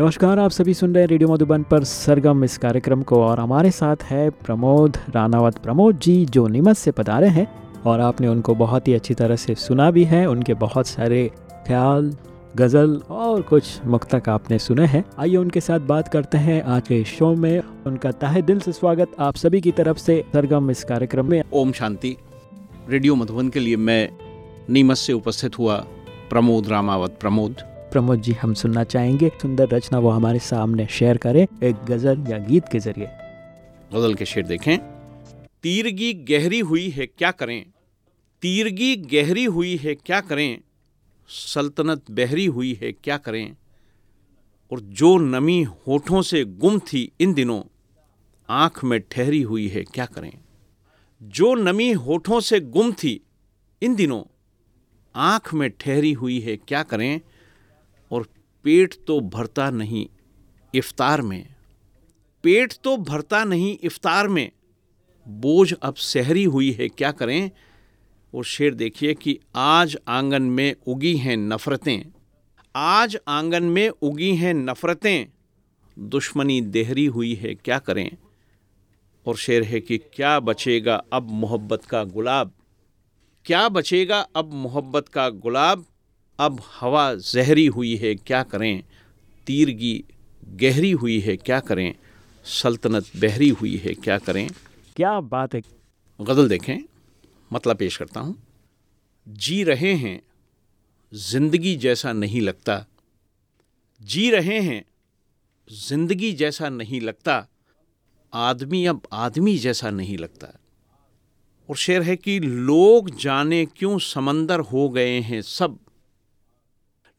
नमस्कार, आप सभी सुन रहे हैं रेडियो मधुबन पर सरगम। इस कार्यक्रम को और हमारे साथ है प्रमोद रानावत प्रमोद जी, जो नीमच से पधारे हैं और आपने उनको बहुत ही अच्छी तरह से सुना भी है। उनके बहुत सारे ख्याल, गज़ल और कुछ मुक्तक आपने सुने हैं। आइए उनके साथ बात करते हैं आज के शो में। उनका ताहे दिल से स्वागत आप सभी की तरफ़ से सरगम इस कार्यक्रम में। ओम शांति। रेडियो मधुबन के लिए मैं नीमच से उपस्थित हुआ प्रमोद रामावत प्रमोद प्रमोद जी हम सुनना चाहेंगे। सुंदर रचना वो हमारे सामने शेयर करें एक गज़ल या गीत के ज़रिए। गज़ल के शेर देखें। तीरगी गहरी हुई है क्या करें? तीरगी गहरी हुई है क्या करें? सल्तनत बहरी हुई है क्या करें? और जो नमी होठों से गुम थी इन दिनों, आँख में ठहरी हुई है क्या करें? जो नमी होठों से गुम थी इन दिनों, आँख में ठहरी हुई है क्या करें? और पेट तो भरता नहीं इफ्तार में। पेट तो भरता नहीं इफ्तार में। बोझ अब सहरी हुई है, क्या करें? और शेर देखिए कि आज आँगन में उगी हैं नफ़रतें। आज आँगन में उगी हैं नफ़रतें। दुश्मनी देहरी हुई है, क्या करें? और शेर है कि क्या बचेगा अब मोहब्बत का गुलाब? क्या बचेगा अब मोहब्बत का गुलाब? अब हवा जहरी हुई है क्या करें? तीरगी गहरी हुई है क्या करें? सल्तनत बहरी हुई है क्या करें? क्या बात है? गज़ल देखें मतलब पेश करता हूँ। जी रहे हैं ज़िंदगी जैसा नहीं लगता। जी रहे हैं ज़िंदगी जैसा नहीं लगता। आदमी अब आदमी जैसा नहीं लगता। और शेर है कि लोग जाने क्यों समंदर हो गए हैं सब।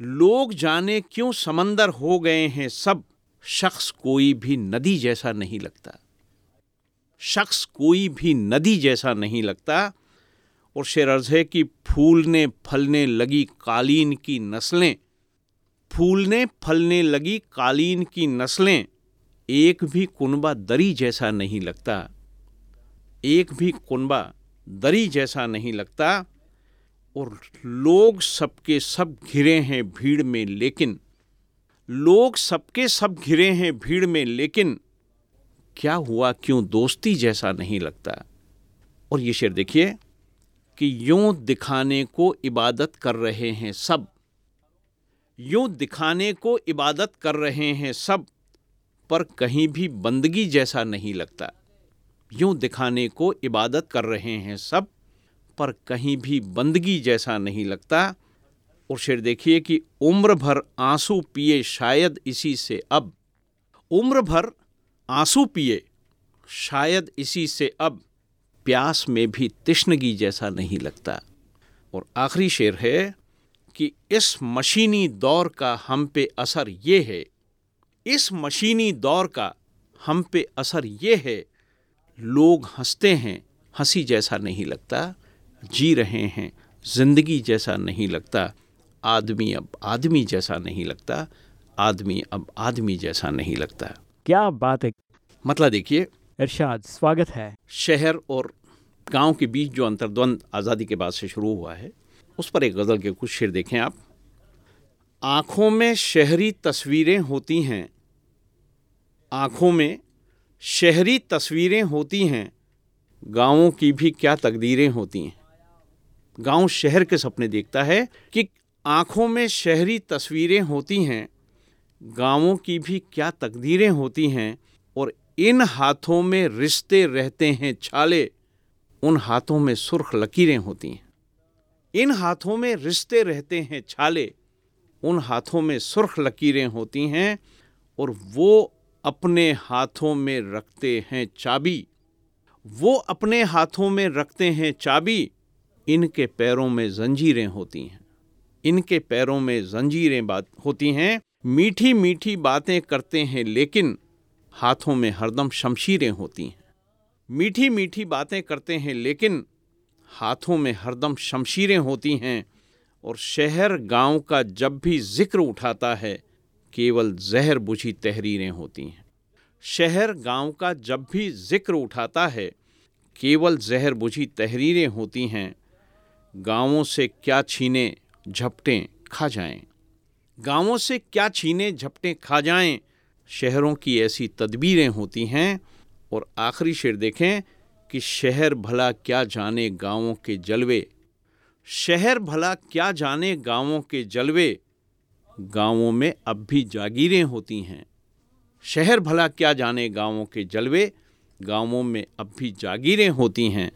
लोग जाने क्यों समंदर हो गए हैं सब, शख्स कोई भी नदी जैसा नहीं लगता। शख्स कोई भी नदी जैसा नहीं लगता, और शेर अर्ज़ है कि फूलने फलने लगी कालीन की नस्लें। फूलने फलने लगी कालीन की नस्लें, एक भी कुनबा दरी जैसा नहीं लगता। एक भी कुनबा दरी जैसा नहीं लगता और लोग सबके सब घिरे हैं भीड़ में, लेकिन लोग सबके सब घिरे हैं भीड़ में, लेकिन क्या हुआ, क्यों दोस्ती जैसा नहीं लगता? और ये शेर देखिए कि यूँ दिखाने को इबादत कर रहे हैं सब। यूँ दिखाने को इबादत कर रहे हैं सब, पर कहीं भी बंदगी जैसा नहीं लगता। यूँ दिखाने को इबादत कर रहे हैं सब पर कहीं भी बंदगी जैसा नहीं लगता। और शेर देखिए कि उम्र भर आँसू पिए शायद इसी से अब। उम्र भर आँसू पिए शायद इसी से अब। प्यास में भी तिश्नगी जैसा नहीं लगता। और आखिरी शेर है कि इस मशीनी दौर का हम पे असर ये है। इस मशीनी दौर का हम पे असर ये है। लोग हँसते हैं, हँसी जैसा नहीं लगता। जी रहे हैं। ज़िंदगी जैसा नहीं लगता। आदमी अब आदमी जैसा नहीं लगता। आदमी अब आदमी जैसा नहीं लगता। क्या बात है? मतलब देखिए। इरशाद स्वागत है। शहर और गाँव के बीच जो अंतर्द्वंद आज़ादी के बाद से शुरू हुआ है उस पर एक गज़ल के कुछ शेर देखें आप। आँखों में शहरी तस्वीरें होती हैं। आँखों में शहरी तस्वीरें होती हैं। गाँवों की भी क्या तकदीरें होती हैं। गाँव शहर के सपने देखता है कि आँखों में शहरी तस्वीरें होती हैं, गाँवों की भी क्या तकदीरें होती हैं और इन हाथों में रिश्ते रहते हैं छाले, उन हाथों में सुर्ख लकीरें होती हैं। इन हाथों में रिश्ते रहते हैं छाले, उन हाथों में सुर्ख लकीरें होती हैं और वो अपने हाथों में रखते हैं चाबी, वो अपने हाथों में रखते हैं चाबी इनके पैरों में जंजीरें होती हैं। इनके पैरों में जंजीरें बात होती हैं। मीठी मीठी बातें करते हैं, लेकिन हाथों में हरदम शमशीरें होती हैं। मीठी मीठी बातें करते हैं, लेकिन हाथों में हरदम शमशीरें होती हैं। और शहर गाँव का जब भी ज़िक्र उठाता है, केवल जहर बुझी तहरीरें होती हैं। शहर गाँव का जब भी ज़िक्र उठाता है, केवल जहर बुझी तहरीरें होती हैं। गाँवों से क्या छीने, झपटें खा जाएँ। गाँवों से क्या छीने, झपटे खा जाएँ, शहरों की ऐसी तदबीरें होती हैं। और आखिरी शेर देखें कि शहर भला क्या जाने गाँवों के जलवे। शहर भला क्या जाने गाँवों के जलवे। गाँवों में अब भी जागीरें होती हैं। शहर भला क्या जाने गाँवों के जलवे। गाँवों में अब भी जागीरें होती हैं।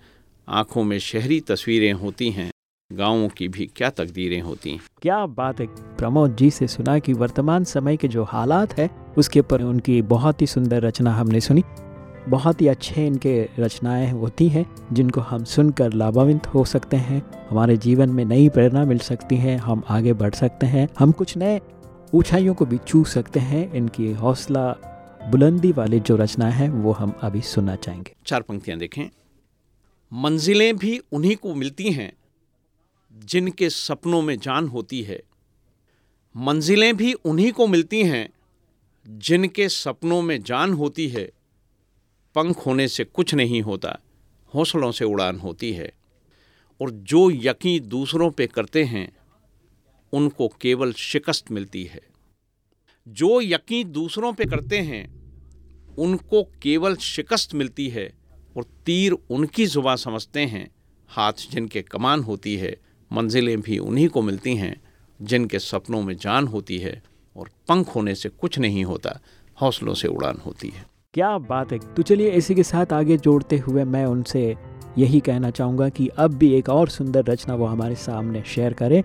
आँखों में शहरी तस्वीरें होती हैं गाँवों की भी क्या तकदीरें होती हैं। क्या बात है प्रमोद जी से सुना कि वर्तमान समय के जो हालात है उसके ऊपर उनकी बहुत ही सुंदर रचना हमने सुनी। बहुत ही अच्छे इनके रचनाएँ होती हैं जिनको हम सुनकर लाभान्वित हो सकते हैं। हमारे जीवन में नई प्रेरणा मिल सकती है हम आगे बढ़ सकते हैं। हम कुछ नए ऊंचाइयों को भी छू सकते हैं। इनकी हौसला बुलंदी वाली जो रचना है वो हम अभी सुनना चाहेंगे। चार पंक्तियाँ देखें। मंजिलें भी उन्हीं को मिलती हैं, जिनके सपनों में जान होती है। मंजिलें भी उन्हीं को मिलती हैं, जिनके सपनों में जान होती है। पंख होने से कुछ नहीं होता, हौसलों से उड़ान होती है। और जो यकीन दूसरों पे करते हैं, उनको केवल शिकस्त मिलती है। जो यकीन दूसरों पे करते हैं, उनको केवल शिकस्त मिलती है। और तीर उनकी जुबा समझते हैं। हाथ जिनके कमान होती है मंजिलें भी उन्हीं को मिलती हैं जिनके सपनों में जान होती है और पंख होने से कुछ नहीं होता हौसलों से उड़ान होती है। क्या बात है। तो चलिए इसी के साथ आगे जोड़ते हुए मैं उनसे यही कहना चाहूँगा कि अब भी एक और सुंदर रचना वो हमारे सामने शेयर करें।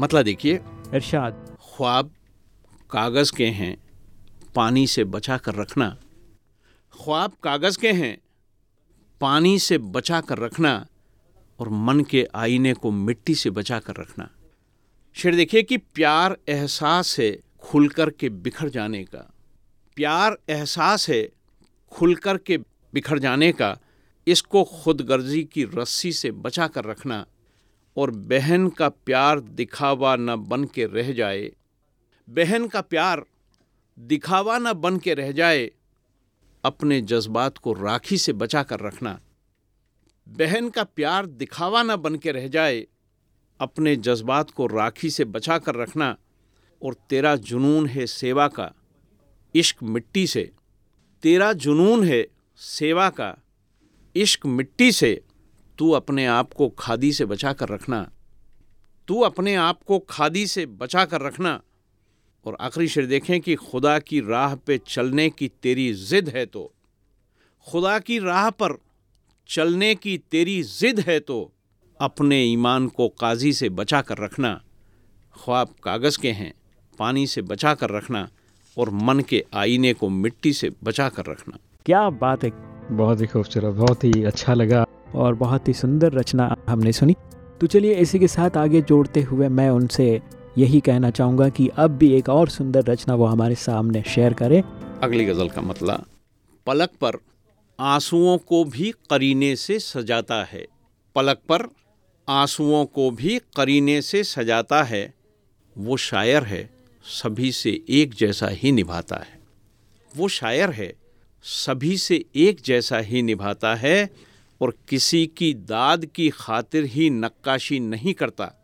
मतलब देखिए इरशाद। ख्वाब कागज़ के हैं पानी से बचा कर रखना। ख्वाब कागज़ के हैं पानी से बचा कर रखना और मन के आईने को मिट्टी से बचा कर रखना। शेर, देखिए कि प्यार एहसास है खुलकर के बिखर जाने का। प्यार एहसास है खुलकर के बिखर जाने का। इसको खुदगर्जी की रस्सी से बचा कर रखना और बहन का प्यार दिखावा न बन के रह जाए। बहन का प्यार दिखावा न बन के रह जाए अपने जज्बात को राखी से बचा कर रखना। बहन का प्यार दिखावा न बन के रह जाए, अपने जज्बात को राखी से बचा कर रखना और तेरा जुनून है सेवा का, इश्क मिट्टी से। तेरा जुनून है सेवा का, इश्क मिट्टी से। तू अपने आप को खादी से बचा कर रखना। तू अपने आप को खादी से बचा कर रखना। और आखिरी शेर देखें कि खुदा की राह पे चलने की तेरी ज़िद है तो खुदा की राह पर चलने की तेरी ज़िद है तो अपने ईमान को काजी से बचा कर रखना ख्वाब कागज़ के हैं पानी से बचा कर रखना और मन के आईने को मिट्टी से बचा कर रखना। क्या बात है। बहुत ही खूबसूरत बहुत ही अच्छा लगा। और बहुत ही सुंदर रचना हमने सुनी। तो चलिए इसी के साथ आगे जोड़ते हुए मैं उनसे यही कहना चाहूँगा कि अब भी एक और सुंदर रचना वो हमारे सामने शेयर करें। अगली गज़ल का मतलब पलक पर आंसुओं को भी करीने से सजाता है। पलक पर आंसुओं को भी करीने से सजाता है। वो शायर है, सभी से एक जैसा ही निभाता है। वो शायर है, सभी से एक जैसा ही निभाता है और किसी की दाद की खातिर ही नक्काशी नहीं करता।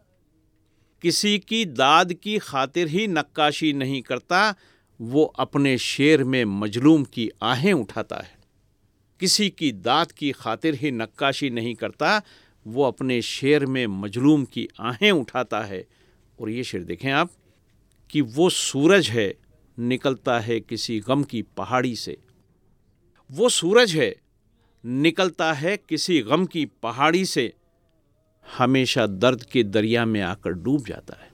किसी की दाद की खातिर ही नक्काशी नहीं करता, वो अपने शेर में मजलूम की आहें उठाता है। किसी की दात की खातिर ही नक्काशी नहीं करता, वो अपने शेर में मजलूम की आहें उठाता है। और ये शेर देखें आप, कि वो सूरज है, निकलता है किसी गम की पहाड़ी से। वो सूरज है, निकलता है किसी गम की पहाड़ी से। हमेशा दर्द के दरिया में आकर डूब जाता है।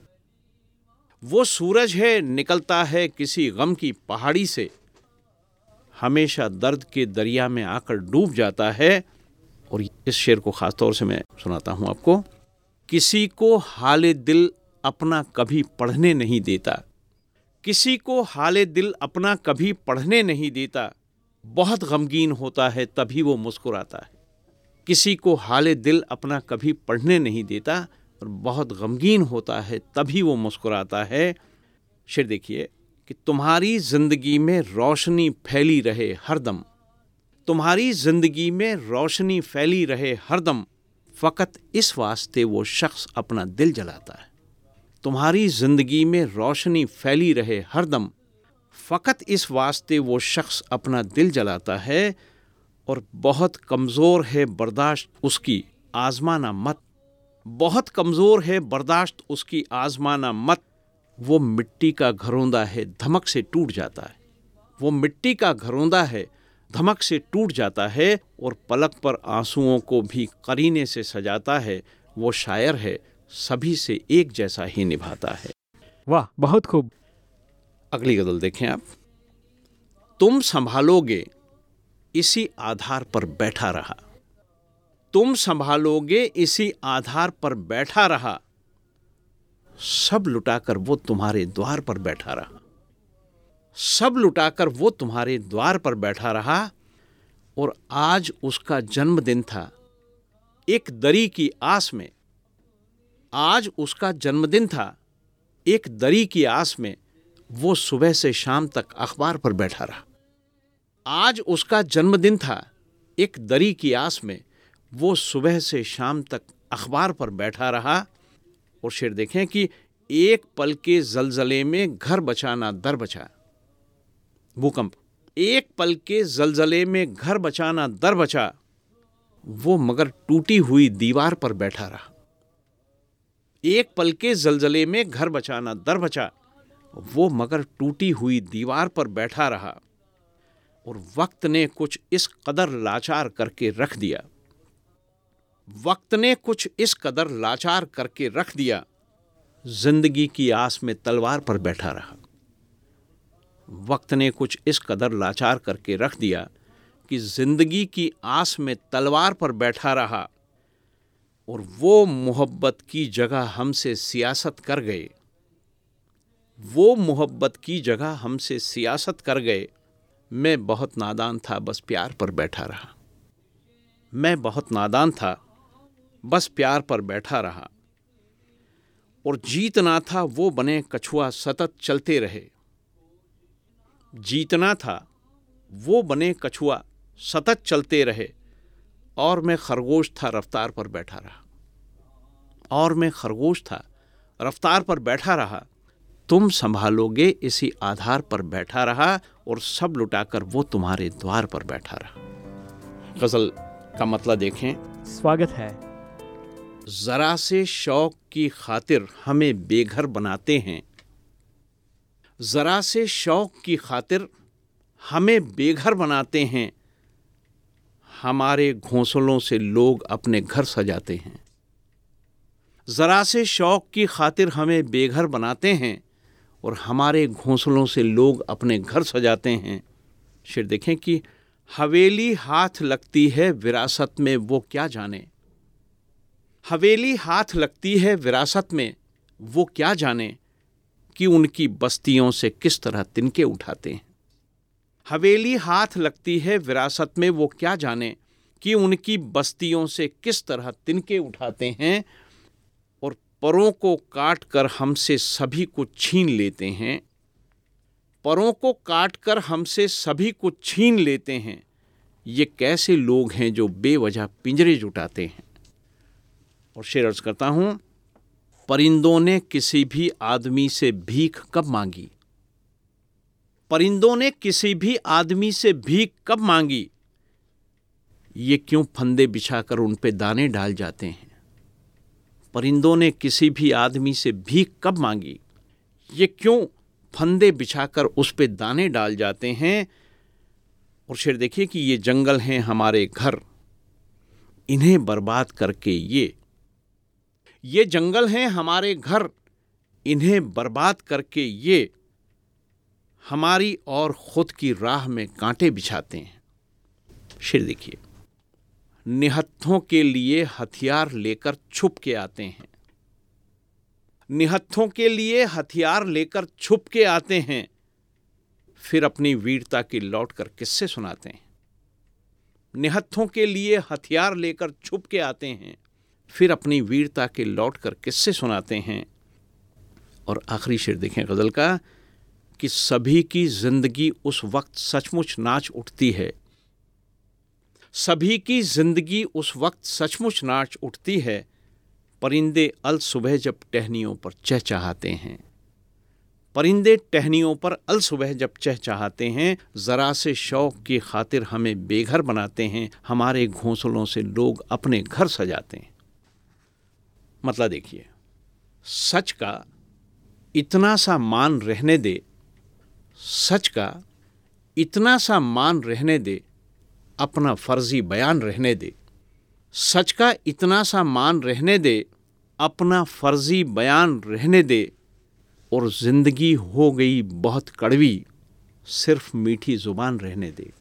वो सूरज है, निकलता है किसी गम की पहाड़ी से। हमेशा दर्द के दरिया में आकर डूब जाता है। और इस शेर को ख़ास तौर से मैं सुनाता हूँ आपको। किसी को हाल दिल अपना कभी पढ़ने नहीं देता। किसी को हाल दिल अपना कभी पढ़ने नहीं देता। बहुत गमगीन होता है, तभी वो मुस्कुराता है। किसी को हाल दिल अपना कभी पढ़ने नहीं देता और बहुत गमगीन होता है, तभी वो मुस्कुराता है। शेर देखिए कि तुम्हारी ज़िंदगी में रोशनी फैली रहे हरदम। तुम्हारी ज़िंदगी में रोशनी फैली रहे हरदम, फ़कत इस वास्ते वो शख्स अपना दिल जलाता है। तुम्हारी ज़िंदगी में रोशनी फैली रहे हरदम, फ़कत इस वास्ते वो शख्स अपना दिल जलाता है और बहुत कमज़ोर है बर्दाश्त उसकी आजमाना मत। बहुत कमज़ोर है बर्दाश्त उसकी आजमाना मत। वो मिट्टी का घरौंदा है धमक से टूट जाता है। वो मिट्टी का घरौंदा है धमक से टूट जाता है और पलक पर आंसुओं को भी करीने से सजाता है। वो शायर है सभी से एक जैसा ही निभाता है। वाह बहुत खूब। अगली गज़ल देखें आप। तुम संभालोगे इसी आधार पर बैठा रहा। तुम संभालोगे इसी आधार पर बैठा रहा। सब लुटाकर वो तुम्हारे द्वार पर बैठा रहा। सब लुटाकर वो तुम्हारे द्वार पर बैठा रहा और आज उसका जन्मदिन था। एक दरी की आस में। आज उसका जन्मदिन था। एक दरी की आस में वो सुबह से शाम तक अखबार पर बैठा रहा। आज उसका जन्मदिन था, एक दरी की आस में, वो सुबह से शाम तक अखबार पर बैठा रहा और शेर देखें कि एक पल के जलजले में घर बचाना दर बचा। भूकंप, एक पल के जलजले में घर बचाना दर बचा। वो मगर टूटी हुई दीवार पर बैठा रहा। एक पल के जलजले में घर बचाना दर बचा। वो मगर टूटी हुई दीवार पर बैठा रहा। और वक्त ने कुछ इस कदर लाचार करके रख दिया। वक्त ने कुछ इस कदर लाचार करके रख दिया, ज़िंदगी की आस में तलवार पर बैठा रहा। वक्त ने कुछ इस कदर लाचार करके रख दिया कि ज़िंदगी की आस में तलवार पर बैठा रहा और वो मोहब्बत की जगह हमसे सियासत कर गए। वो मोहब्बत की जगह हमसे सियासत कर गए। मैं बहुत नादान था, बस प्यार पर बैठा रहा। मैं बहुत नादान था, बस प्यार पर बैठा रहा। और जीतना था, वो बने कछुआ सतत चलते रहे। जीतना था, वो बने कछुआ सतत चलते रहे। और मैं खरगोश था, रफ्तार पर बैठा रहा। और मैं खरगोश था, रफ्तार पर बैठा रहा। तुम संभालोगे इसी आधार पर बैठा रहा और सब लुटाकर वो तुम्हारे द्वार पर बैठा रहा। गज़ल का मतलब देखें। स्वागत है। जरा से शौक की खातिर हमें बेघर बनाते हैं। जरा से शौक की खातिर हमें बेघर बनाते हैं। हमारे घोंसलों से लोग अपने घर सजाते हैं। ज़रा से शौक की खातिर हमें बेघर बनाते हैं। और हमारे घोंसलों से लोग अपने घर सजाते हैं। शेर देखें कि हवेली हाथ लगती है विरासत में, वो क्या जाने? हवेली हाथ लगती है विरासत में, वो क्या जाने कि उनकी बस्तियों से किस तरह तिनके उठाते हैं? हवेली हाथ लगती है विरासत में, वो क्या जाने कि उनकी बस्तियों से किस तरह तिनके उठाते हैं परों को काट कर हमसे सभी को छीन लेते हैं। परों को काट कर हमसे सभी को छीन लेते हैं। ये कैसे लोग हैं जो बेवजह पिंजरे जुटाते हैं? और शेर अर्ज़ करता हूँ, परिंदों ने किसी भी आदमी से भीख कब मांगी? परिंदों ने किसी भी आदमी से भीख कब मांगी? ये क्यों फंदे बिछाकर उन पे दाने डाल जाते हैं? परिंदों ने किसी भी आदमी से भीख कब मांगी? ये क्यों फंदे बिछाकर उस पे दाने डाल जाते हैं? और शेर देखिए कि ये जंगल हैं हमारे घर। इन्हें बर्बाद करके ये ये जंगल हैं हमारे घर। इन्हें बर्बाद करके ये हमारी और खुद की राह में कांटे बिछाते हैं। शेर देखिए। निहत्थों के लिए हथियार लेकर छुप के आते हैं। निहत्थों के लिए हथियार लेकर छुप के आते हैं। फिर अपनी वीरता की लौट कर किस्से सुनाते हैं? निहत्थों के लिए हथियार लेकर छुप के आते हैं। फिर अपनी वीरता के लौट कर किस्से सुनाते हैं? और आखिरी शेर देखें गज़ल का, कि सभी की ज़िंदगी उस वक्त सचमुच नाच उठती है। सभी की ज़िंदगी उस वक्त सचमुच नाच उठती है, परिंदे अल सुबह जब टहनियों पर चहचहाते हैं। परिंदे टहनियों पर अल सुबह जब चहचहाते हैं, ज़रा से शौक की खातिर हमें बेघर बनाते हैं, हमारे घोंसलों से लोग अपने घर सजाते हैं। मतलब देखिए, सच का इतना सा मान रहने दे, सच का इतना सा मान रहने दे अपना फर्जी बयान रहने दे। सच का इतना सा मान रहने दे, अपना फर्जी बयान रहने दे, और ज़िंदगी हो गई बहुत कड़वी, सिर्फ़ मीठी ज़ुबान रहने दे।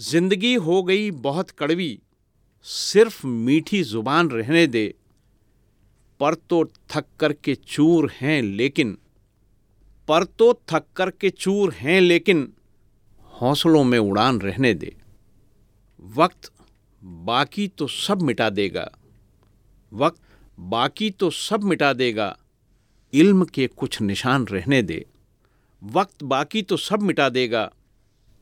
ज़िंदगी हो गई बहुत कड़वी, सिर्फ़ मीठी ज़ुबान रहने दे। पर तो थक कर के चूर हैं लेकिन, पर तो थक कर के चूर हैं लेकिन, हौसलों में उड़ान रहने दे। वक्त बाकी तो सब मिटा देगा। वक्त बाकी तो सब मिटा देगा। इल्म के कुछ निशान रहने दे। वक्त बाकी तो सब मिटा देगा।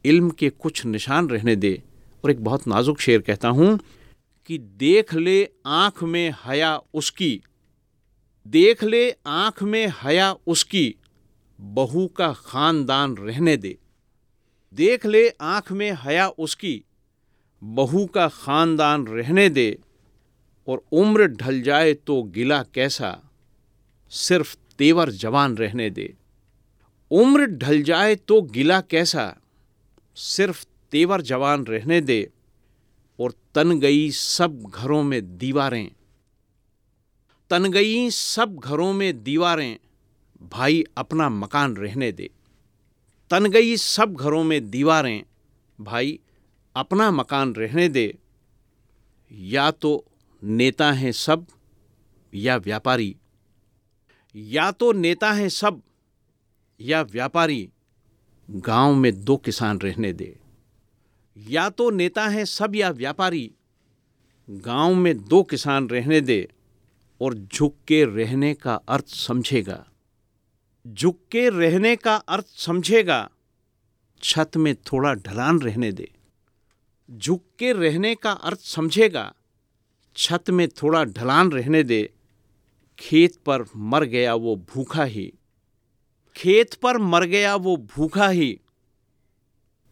इल्म के कुछ निशान रहने दे। और एक बहुत नाजुक शेर कहता हूँ कि देख ले आँख में हया उसकी। देख ले आँख में हया उसकी। बहू का खानदान रहने दे। देख ले आँख में हया उसकी। बहू का ख़ानदान रहने दे और उम्र ढल जाए तो गिला कैसा, सिर्फ़ तेवर जवान रहने दे। उम्र ढल जाए तो गिला कैसा, सिर्फ़ तेवर जवान रहने दे और तन गई सब घरों में दीवारें। तन गई सब घरों में दीवारें, भाई अपना मकान रहने दे। तन गई सब घरों में दीवारें, भाई अपना मकान रहने दे, या तो नेता हैं सब, या व्यापारी। या तो नेता हैं सब, या व्यापारी, गाँव में दो किसान रहने दे। या तो नेता हैं सब, या व्यापारी, गाँव में दो किसान रहने दे, और झुक के रहने का अर्थ समझेगा। झुक के रहने का अर्थ समझेगा, छत में थोड़ा ढलान रहने दे। झुक के रहने का अर्थ समझेगा। छत में थोड़ा ढलान रहने दे। खेत पर मर गया वो भूखा ही। खेत पर मर गया वो भूखा ही।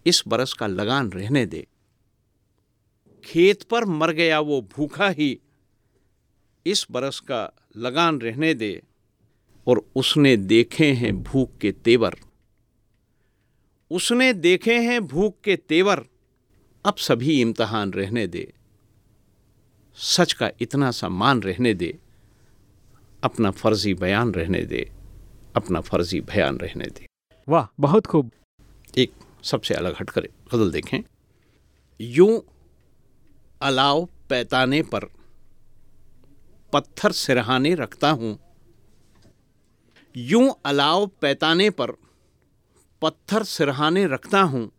इस बरस का लगान रहने दे। खेत पर मर गया वो भूखा ही। इस बरस का लगान रहने दे। और उसने देखे हैं भूख के तेवर। उसने देखे हैं भूख के तेवर। अब सभी इम्तहान रहने दे। सच का इतना सा मान रहने दे। अपना फर्जी बयान रहने दे। अपना फर्जी बयान रहने दे। वाह बहुत खूब। एक सबसे अलग हटकर गज़ल देखें। यूँ अलाव पैताने पर पत्थर सिरहाने रखता हूँ। यूँ अलाव पैताने पर पत्थर सिरहाने रखता हूँ।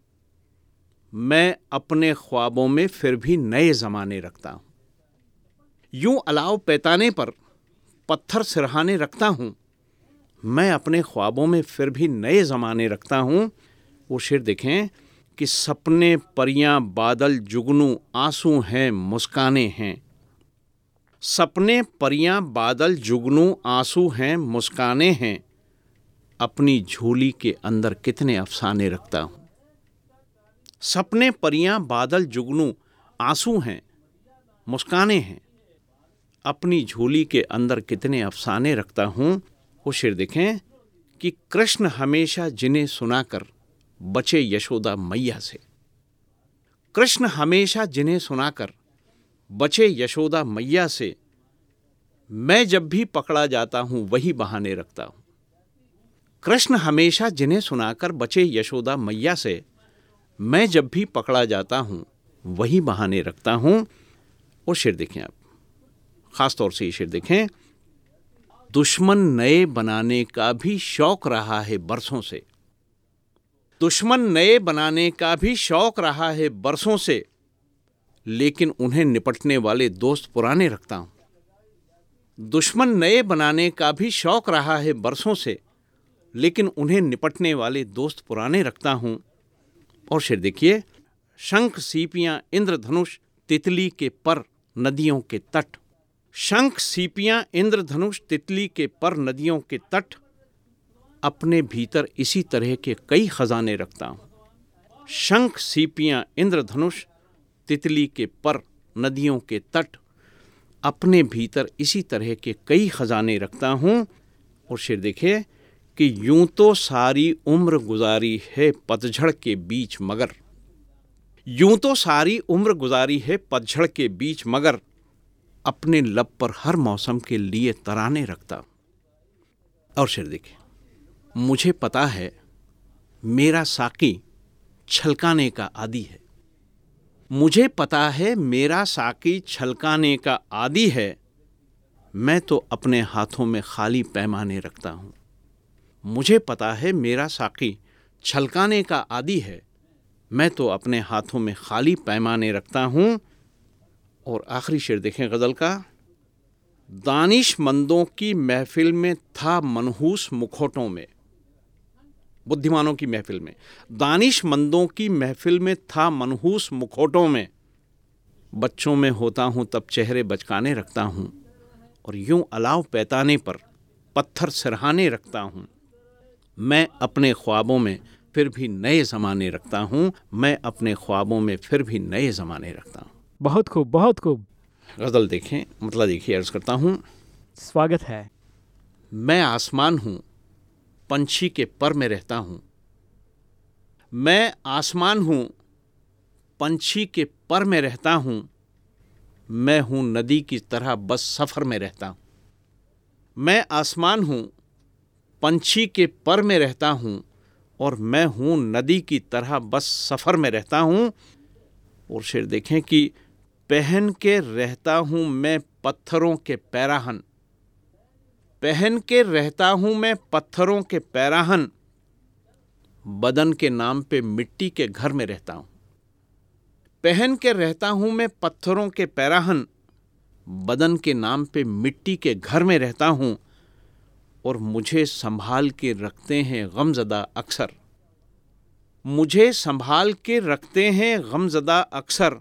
मैं अपने ख्वाबों में फिर भी नए ज़माने रखता हूँ। यूँ अलाव पैताने पर पत्थर सिरहाने रखता हूँ। मैं अपने ख्वाबों में फिर भी नए ज़माने रखता हूँ। वो शेर देखें कि सपने, परियाँ, बादल, जुगनू, आँसू हैं, मुस्काने हैं। सपने, परियाँ, बादल, जुगनू, आँसू हैं, मुस्काने हैं। अपनी झोली के अंदर कितने अफसाने रखता हूँ। सपने परियाँ बादल जुगनू, आँसू हैं, मुस्काने हैं। अपनी झोली के अंदर कितने अफसाने रखता हूँ, वो शेर देखें कि कृष्ण हमेशा जिन्हें सुनाकर बचे यशोदा मैया से। कृष्ण हमेशा जिन्हें सुनाकर बचे यशोदा मैया से मैं जब भी पकड़ा जाता हूँ, वही बहाने रखता हूँ। कृष्ण हमेशा जिन्हें सुनाकर बचे यशोदा मैया से मैं जब भी पकड़ा जाता हूँ, वही बहाने रखता हूँ। और शेर देखें आप। ख़ास तौर से ये शेर देखें। दुश्मन नए बनाने का भी शौक रहा है बरसों से। दुश्मन नए बनाने का भी शौक रहा है बरसों से। लेकिन उन्हें निपटने वाले दोस्त पुराने रखता हूँ। दुश्मन नए बनाने का भी शौक रहा है बरसों से। लेकिन उन्हें निपटने वाले दोस्त पुराने रखता हूँ। और शेर देखिए, शंख सीपियाँ इंद्रधनुष तितली के पर नदियों के तट। शंख सीपियाँ इंद्रधनुष तितली के पर नदियों के तट। अपने भीतर इसी तरह के कई खजाने रखता हूँ। शंख सीपियाँ इंद्रधनुष तितली के पर नदियों के तट। अपने भीतर इसी तरह के कई खजाने रखता हूँ। और शेर देखिए कि यूँ तो सारी उम्र गुजारी है पतझड़ के बीच मगर। यूँ तो सारी उम्र गुजारी है पतझड़ के बीच मगर, अपने लब पर हर मौसम के लिए तराने रखता। और शेर देखिए मुझे पता है, मेरा साकी छलकाने का आदि है। मुझे पता है, मेरा साकी छलकाने का आदि है। मैं तो अपने हाथों में खाली पैमाने रखता हूँ। मुझे पता है मेरा साकी छलकाने का आदि है। मैं तो अपने हाथों में खाली पैमाने रखता हूँ। और आखिरी शेर देखें गज़ल का। दानिशमंदों की महफिल में था मनहूस मुखोटों में। बुद्धिमानों की महफिल में। दानिशमंदों की महफिल में था मनहूस मुखोटों में। बच्चों में होता हूँ तब चेहरे बचकाने रखता हूँ। और यूँ अलाव पैताने पर पत्थर सरहाने रखता हूँ। मैं अपने ख्वाबों में फिर भी नए ज़माने रखता हूँ। मैं अपने ख्वाबों में फिर भी नए ज़माने रखता हूँ। बहुत खूब बहुत खूब। गज़ल देखें मतलब देखिए अर्ज़ करता हूँ। स्वागत है। मैं आसमान हूँ पंछी के पर में रहता हूँ। मैं आसमान हूँ पंछी के पर में रहता हूँ। मैं हूँ नदी की तरह बस सफ़र में रहता हूँ। मैं आसमान हूँ पंछी के पर में रहता हूँ और मैं हूँ नदी की तरह बस सफ़र में रहता हूँ। और शेर देखें कि पहन के रहता हूँ मैं पत्थरों के पैराहन। पहन के रहता हूँ मैं पत्थरों के पैराहन। बदन के नाम पे मिट्टी के घर में रहता हूँ। पहन के रहता हूँ मैं पत्थरों के पैराहन। बदन के नाम पे मिट्टी के घर में रहता हूँ। और मुझे संभाल के रखते हैं गमजदा अक्सर। मुझे संभाल के रखते हैं गमजदा अक्सर।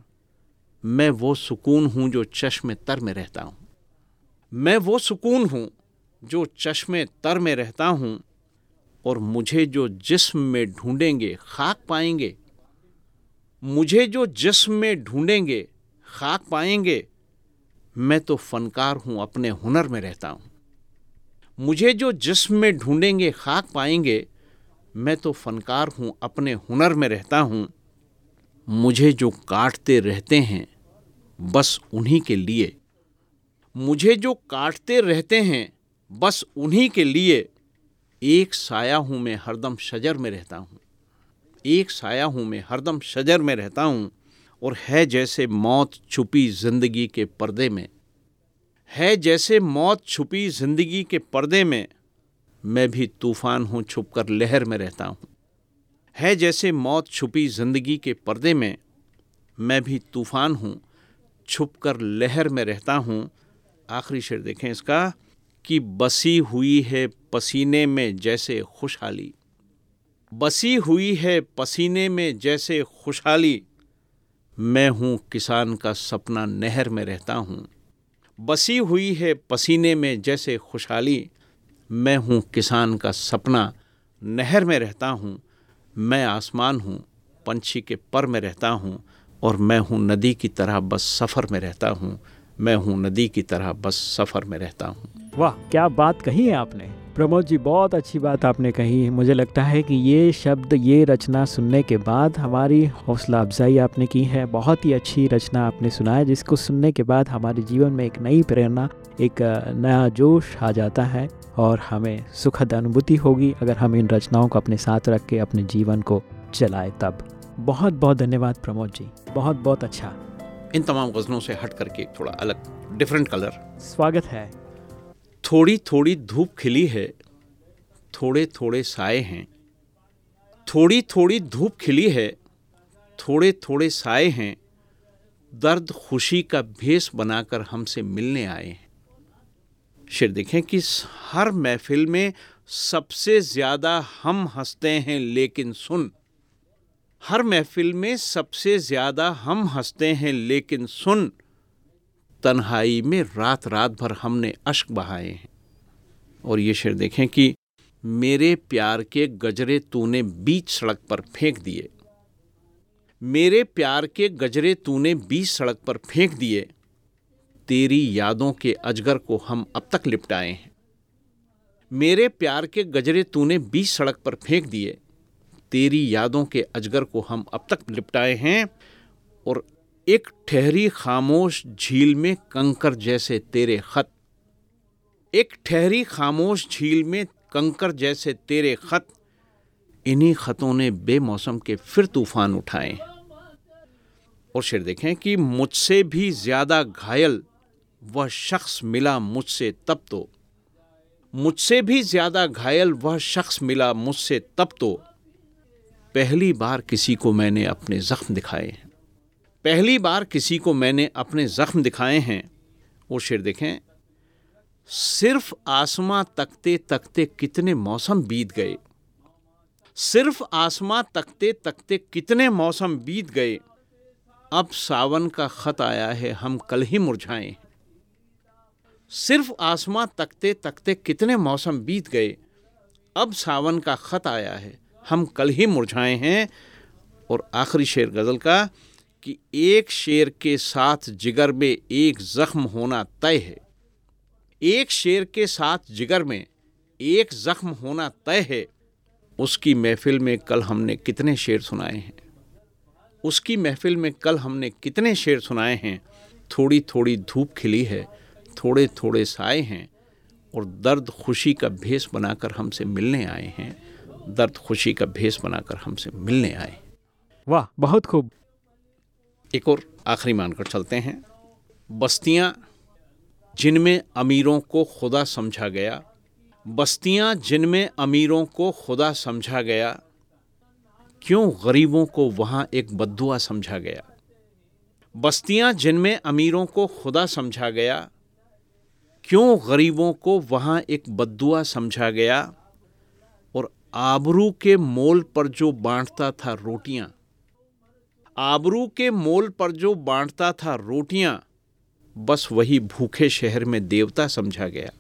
मैं वो सुकून हूँ जो चश्मे तर में रहता हूँ। मैं वो सुकून हूँ जो चश्मे तर में रहता हूँ और मुझे जो जिस्म में ढूंढेंगे, खाक पाएँगे। मुझे जो जिस्म में ढूंढेंगे, खाक पाएँगे। मैं तो फनकार हूँ, अपने हुनर में रहता हूँ। मुझे जो जिस्म में ढूंढेंगे, खाक पाएँगे, मैं तो फनकार हूँ, अपने हुनर में रहता हूँ। मुझे जो काटते रहते हैं, बस उन्हीं के लिए। मुझे जो काटते रहते हैं, बस उन्हीं के लिए। एक साया हूँ मैं, हरदम शजर में रहता हूँ। एक साया हूँ मैं, हरदम शजर में रहता हूँ। और है जैसे मौत छुपी ज़िंदगी के पर्दे में। है जैसे मौत छुपी ज़िंदगी के पर्दे में। मैं भी तूफ़ान हूँ छुप कर लहर में रहता हूँ। है जैसे मौत छुपी ज़िंदगी के पर्दे में। मैं भी तूफ़ान हूँ छुप कर लहर में रहता हूँ। आखिरी शेर देखें इसका, कि बसी हुई है पसीने में जैसे खुशहाली। बसी हुई है पसीने में जैसे खुशहाली। मैं हूँ किसान का सपना नहर में रहता हूँ। बसी हुई है पसीने में जैसे खुशहाली। मैं हूँ किसान का सपना। नहर में रहता हूँ। मैं आसमान हूँ। पंछी के पर में रहता हूँ। और मैं हूँ नदी की तरह बस सफ़र में रहता हूँ। मैं हूँ नदी की तरह बस सफ़र में रहता हूँ। वाह, क्या बात कही है आपने। प्रमोद जी बहुत अच्छी बात आपने कही। मुझे लगता है कि ये शब्द ये रचना सुनने के बाद हमारी हौसला अफजाई आपने की है। बहुत ही अच्छी रचना आपने सुनाया जिसको सुनने के बाद हमारे जीवन में एक नई प्रेरणा एक नया जोश आ जाता है और हमें सुखद अनुभूति होगी अगर हम इन रचनाओं को अपने साथ रख के अपने जीवन को चलाए तब। बहुत बहुत धन्यवाद प्रमोद जी। बहुत बहुत अच्छा। इन तमाम गज़लों से हट करके थोड़ा अलग डिफरेंट कलर स्वागत है। थोड़ी थोड़ी धूप खिली है थोड़े थोड़े साए हैं। थोड़ी थोड़ी धूप खिली है थोड़े थोड़े साए हैं। दर्द खुशी का भेस बनाकर हमसे मिलने आए हैं। शेर देखें कि हर महफिल में सबसे ज़्यादा हम हँसते हैं, लेकिन सुन। हर महफिल में सबसे ज़्यादा हम हँसते हैं, लेकिन सुन। तन्हाई में रात रात भर हमने अश्क बहाए हैं। और ये शेर देखें कि मेरे प्यार के गजरे तूने बीच सड़क पर फेंक दिए। मेरे प्यार के गजरे तूने बीच सड़क पर फेंक दिए। तेरी यादों के अजगर को हम अब तक लिपटाए हैं। मेरे प्यार के गजरे तूने बीच सड़क पर फेंक दिए। तेरी यादों के अजगर को हम अब तक लिपटाए हैं। और एक ठहरी खामोश झील में कंकर जैसे तेरे खत। एक ठहरी खामोश झील में कंकर जैसे तेरे खत। इन्हीं खतों ने बेमौसम के फिर तूफ़ान उठाए। और शेर देखें कि मुझसे भी ज़्यादा घायल वह शख्स मिला मुझसे तब तो। मुझसे भी ज़्यादा घायल वह शख्स मिला मुझसे तब तो। पहली बार किसी को मैंने अपने ज़ख्म दिखाए। पहली बार किसी को मैंने अपने ज़ख्म दिखाए हैं। वो शेर देखें। सिर्फ़ आसमां तकते तकते कितने मौसम बीत गए। सिर्फ़ आसमां तकते तकते कितने मौसम बीत गए। अब सावन का खत आया है, हम कल ही मुरझाए सिर्फ़ आसमां तकते तकते कितने मौसम बीत गए। अब सावन का ख़त आया है, हम कल ही मुरझाए हैं। और आखिरी शेर गज़ल का कि एक शेर के साथ जिगर में एक ज़ख्म होना तय है। एक शेर के साथ जिगर में एक ज़ख्म होना तय है। उसकी महफिल में कल हमने कितने शेर सुनाए हैं। उसकी महफिल में कल हमने कितने शेर सुनाए हैं। थोड़ी थोड़ी धूप खिली है थोड़े थोड़े साए हैं और दर्द खुशी का भेस बनाकर हमसे मिलने आए हैं। दर्द खुशी का भेस बनाकर हमसे मिलने आए वाह, बहुत खूब। एक और आखिरी मानकर चलते हैं। बस्तियाँ, जिनमें अमीरों को खुदा समझा गया, बस्तियाँ, जिनमें अमीरों को खुदा समझा गया, क्यों गरीबों को वहाँ एक बदुआ समझा गया? बस्तियाँ, जिनमें अमीरों को खुदा समझा गया, क्यों गरीबों को वहाँ एक बदुआ समझा गया? और आबरू के मोल पर जो बांटता था रोटियाँ आबरू के मोल पर जो बांटता था रोटियाँ, बस वही भूखे शहर में देवता समझा गया।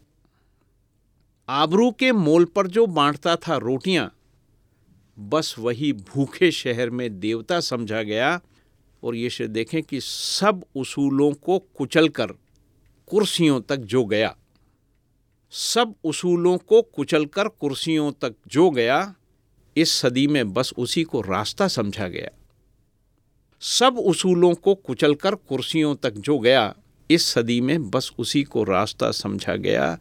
आबरू के मोल पर जो बांटता था रोटियाँ, बस वही भूखे शहर में देवता समझा गया और ये से देखें कि सब उसूलों को कुचलकर कुर्सियों तक जो गया। सब उसूलों को कुचलकर कुर्सियों तक जो गया, इस सदी में बस उसी को रास्ता समझा गया। सब उसूलों को कुचलकर कुर्सियों तक जो गया, इस सदी में बस उसी को रास्ता समझा गया।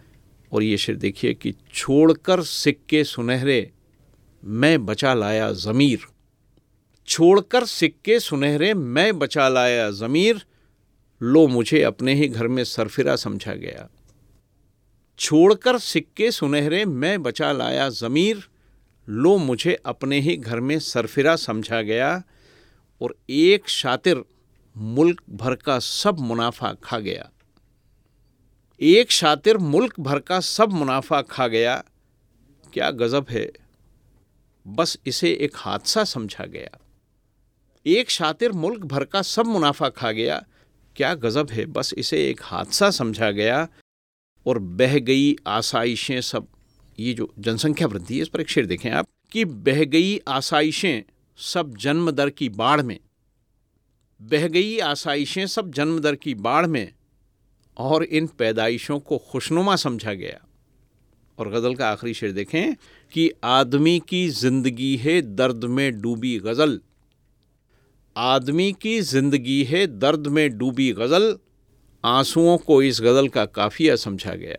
और ये शेर देखिए कि छोड़कर सिक्के सुनहरे, मैं बचा लाया ज़मीर। छोड़कर सिक्के सुनहरे, मैं बचा लाया ज़मीर। लो, मुझे अपने ही घर में सरफिरा समझा गया। छोड़कर सिक्के सुनहरे, मैं बचा लाया ज़मीर। लो, मुझे अपने ही घर में सरफिरा समझा गया। और एक शातिर मुल्क भर का सब मुनाफा खा गया। एक शातिर मुल्क भर का सब मुनाफा खा गया। क्या गज़ब है। बस इसे एक हादसा समझा गया। एक शातिर मुल्क भर का सब मुनाफा खा गया। क्या गज़ब है। बस इसे एक हादसा समझा गया और बह गई आसाइशें सब। ये जो जनसंख्या वृद्धि है, इस पर एक शेर देखें आप, कि बह गई आसाइशें सब जन्म दर की बाढ़ में। बह गई आसाइशें सब जन्म दर की बाढ़ में और इन पैदाइशों को खुशनुमा समझा गया। और गज़ल का आखिरी शेर देखें कि आदमी की ज़िंदगी है दर्द में डूबी गज़ल। आदमी की ज़िंदगी है दर्द में डूबी गज़ल। आंसुओं को इस गज़ल का काफिया समझा गया।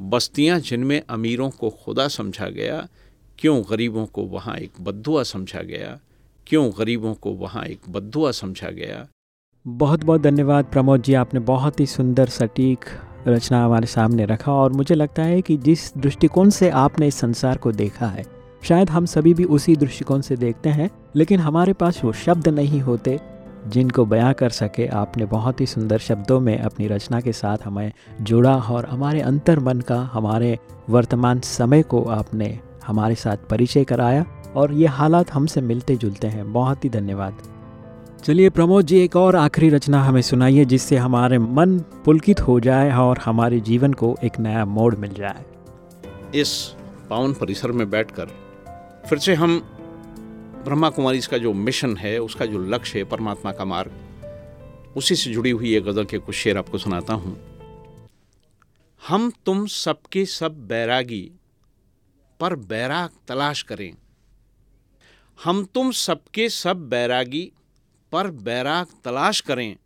बस्तियाँ जिनमें अमीरों को खुदा समझा गया क्यों गरीबों को वहाँ एक बदुआ समझा गया? क्यों गरीबों को वहाँ एक बदुआ समझा गया? बहुत बहुत धन्यवाद प्रमोद जी, आपने बहुत ही सुंदर सटीक रचना हमारे सामने रखा और मुझे लगता है कि जिस दृष्टिकोण से आपने इस संसार को देखा है, शायद हम सभी भी उसी दृष्टिकोण से देखते हैं, लेकिन हमारे पास वो शब्द नहीं होते जिनको बयां कर सके। आपने बहुत ही सुंदर शब्दों में अपनी रचना के साथ हमें जोड़ा और हमारे अंतर मन का, हमारे वर्तमान समय को आपने हमारे साथ परिचय कराया और ये हालात हमसे मिलते जुलते हैं। बहुत ही धन्यवाद। चलिए प्रमोद जी, एक और आखिरी रचना हमें सुनाइए, जिससे हमारे मन पुलकित हो जाए और हमारे जीवन को एक नया मोड़ मिल जाए। इस पावन परिसर में बैठकर फिर से हम ब्रह्मा कुमारी का जो मिशन है, उसका जो लक्ष्य है, परमात्मा का मार्ग, उसी से जुड़ी हुई एक गज़ल के कुछ शेर आपको सुनाता हूँ। हम तुम सबके सब बैरागी पर बैराग तलाश करें। हम तुम सबके सब बैरागी पर बैराग तलाश करें।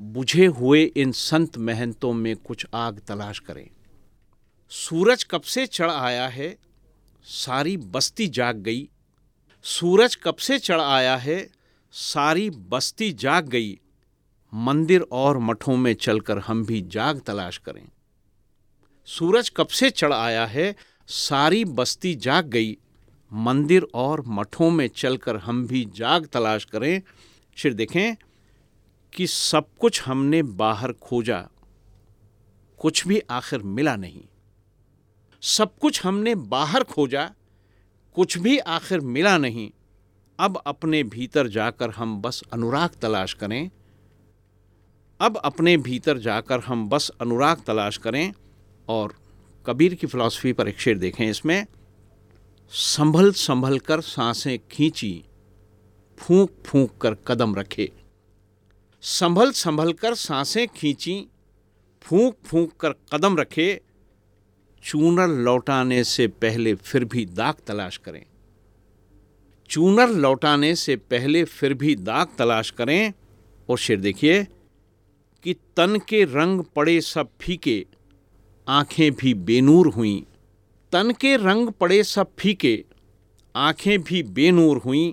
बुझे हुए इन संत महंतों में कुछ आग तलाश करें। सूरज कब से चढ़ आया है? सारी बस्ती जाग गई। सूरज कब से चढ़ आया है? सारी बस्ती जाग गई। मंदिर और मठों में चलकर हम भी जाग तलाश करें। सूरज कब से चढ़ आया है? सारी बस्ती जाग गई। मंदिर और मठों में चलकर हम भी जाग तलाश करें। फिर देखें कि सब कुछ हमने बाहर खोजा। कुछ भी आखिर मिला नहीं। सब कुछ हमने बाहर खोजा। कुछ भी आखिर मिला नहीं। अब अपने भीतर जाकर हम बस अनुराग तलाश करें। अब अपने भीतर जाकर हम बस अनुराग तलाश करें और कबीर की फ़िलासफ़ी पर एक शेर देखें, इसमें, संभल संभल कर साँसें खींची, फूंक फूंक कर कदम रखे। संभल संभल कर साँसें खींची, फूंक फूंक कर कदम रखे, चूनर लौटाने से पहले फिर भी दाग तलाश करें। चूनर लौटाने से पहले फिर भी दाग तलाश करें, और शेर देखिए, कि तन के रंग पड़े सब फीके आँखें भी बेनूर हुईं। तन के रंग पड़े सब फीके, आँखें भी बेनूर हुईं।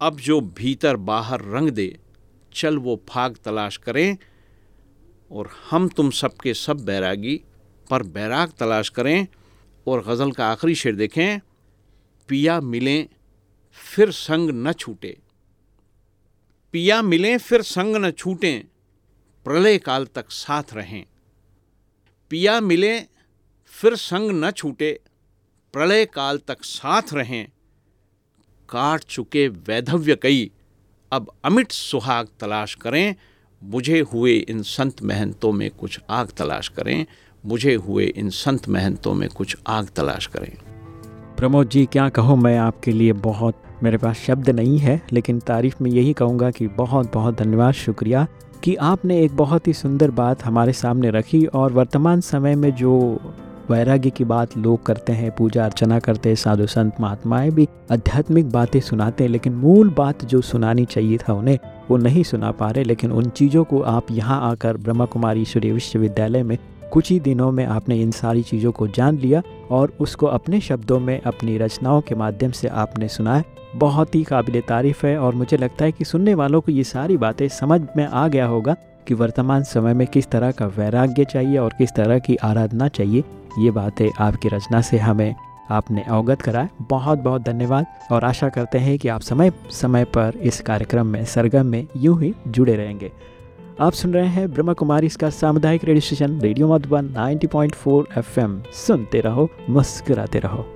अब जो भीतर बाहर रंग दे, चल वो फाग तलाश करें और हम तुम सबके सब बैरागी, पर बैराग तलाश करें और गज़ल का आखिरी शेर देखें, पिया मिलें, फिर संग न छूटे। पिया मिलें, फिर संग न छूटें प्रलय काल तक साथ रहें। पिया मिलें, फिर संग न छूटे प्रलय काल तक साथ रहें। काट चुके वैधव्य कई, अब अमिट सुहाग तलाश करें। बुझे हुए इन संत महंतों में कुछ आग तलाश करें। बुझे हुए इन संत महंतों में कुछ आग तलाश करें। प्रमोद जी, क्या कहो, मैं आपके लिए बहुत, मेरे पास शब्द नहीं है, लेकिन तारीफ़ में यही कहूँगा कि बहुत बहुत धन्यवाद, शुक्रिया। कि आपने एक बहुत ही सुंदर बात हमारे सामने रखी और वर्तमान समय में जो वैराग्य की बात लोग करते हैं, पूजा अर्चना करते हैं, साधु संत, महात्माएँ भी आध्यात्मिक बातें सुनाते हैं, लेकिन मूल बात जो सुनानी चाहिए था उन्हें, वो नहीं सुना पा रहे, लेकिन उन चीज़ों को आप यहाँ आकर ब्रह्मा कुमारी ईश्वरीय विश्वविद्यालय में कुछ ही दिनों में आपने इन सारी चीज़ों को जान लिया और उसको अपने शब्दों में, अपनी रचनाओं के माध्यम से आपने सुनाया बहुत ही काबिल तारीफ़ है और मुझे लगता है कि सुनने वालों को ये सारी बातें समझ में आ गया होगा कि वर्तमान समय में किस तरह का वैराग्य चाहिए और किस तरह की आराधना चाहिए। ये बातें आपकी रचना से हमें, आपने अवगत कराए। बहुत बहुत धन्यवाद और आशा करते हैं कि आप समय समय पर इस कार्यक्रम में, सरगम में यूँ ही जुड़े रहेंगे। आप सुन रहे हैं ब्रह्म कुमारी इसका सामुदायिक radio station, radio Madhuban 90.4 FM. सुनते रहो, मुस्कुराते रहो।